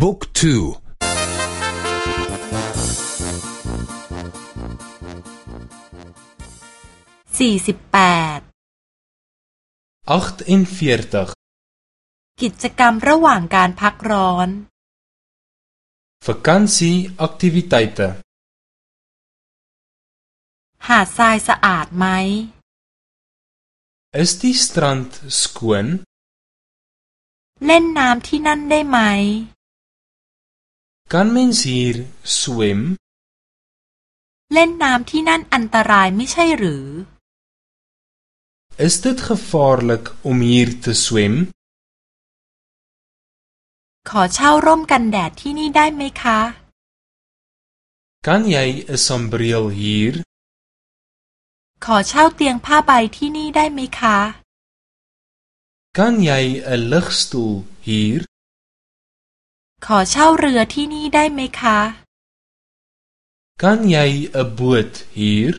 บุ๊กทูสี่สิบแปดกิจกรรมระหว่างการพักร้อน vakansie aktiwiteite หาดทรายสะอาดไหม Is die strand skoon เล่นน้ำที่นั่นได้ไหม Kan mens hier swem เล่นน้ำที่นั่นอันตรายไม่ใช่หรือ Is dit gevaarlik om hier te swem ขอเช่าร่มกันแดดที่นี่ได้ไหมคะ Kan jy 'n sonbril hier ขอเช่าเตียงผ้าใบที่นี่ได้ไหมคะ Kan jy 'n ligstoel hier ขอเช่าเรือที่นี่ได้ไหมคะ Kan jy 'n boot hier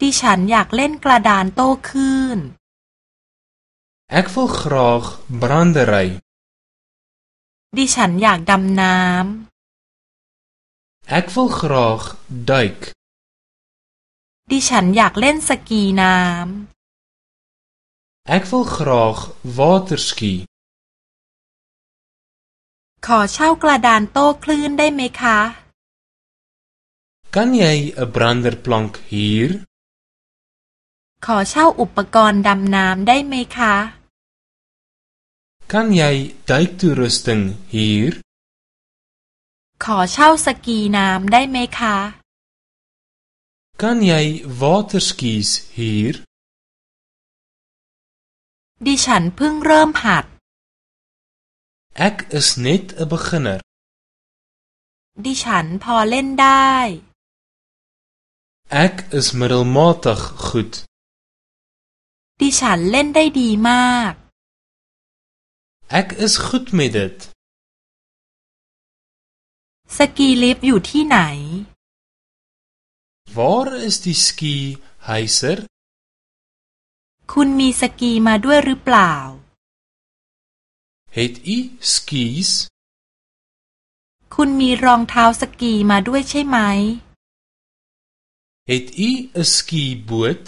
ดิฉันอยากเล่นกระดานโต้คลื่น Ek wil graag brandery ดิฉันอยากดำน้ำ Ek wil graag duik ดิฉันอยากเล่นสกีน้ำ Ek wil graag waterski ขอเช่ากระดานโต้คลื่นได้ไหมคะ Kan jy 'n branderplank hier ขอเช่าอุปกรณ์ดำน้ำได้ไหมคะ Kan jy duiktoerusting hier ขอเช่าสกีน้ำได้ไหมคะ Kan jy waterskis hier ดิฉันเพิ่งเริ่มหัด Ek is net 'n beginner ดิฉันพอเล่นได้ Ek is middelmatig goed ดิฉันเล่นได้ดีมาก Ek is goed met dit สกีลิฟต์อยู่ที่ไหน Waar is die ski heiser คุณมีสกีมาด้วยหรือเปล่า Het u skis คุณมีรองเท้าสกีมาด้วยใช่ไหม Het u 'n ski boot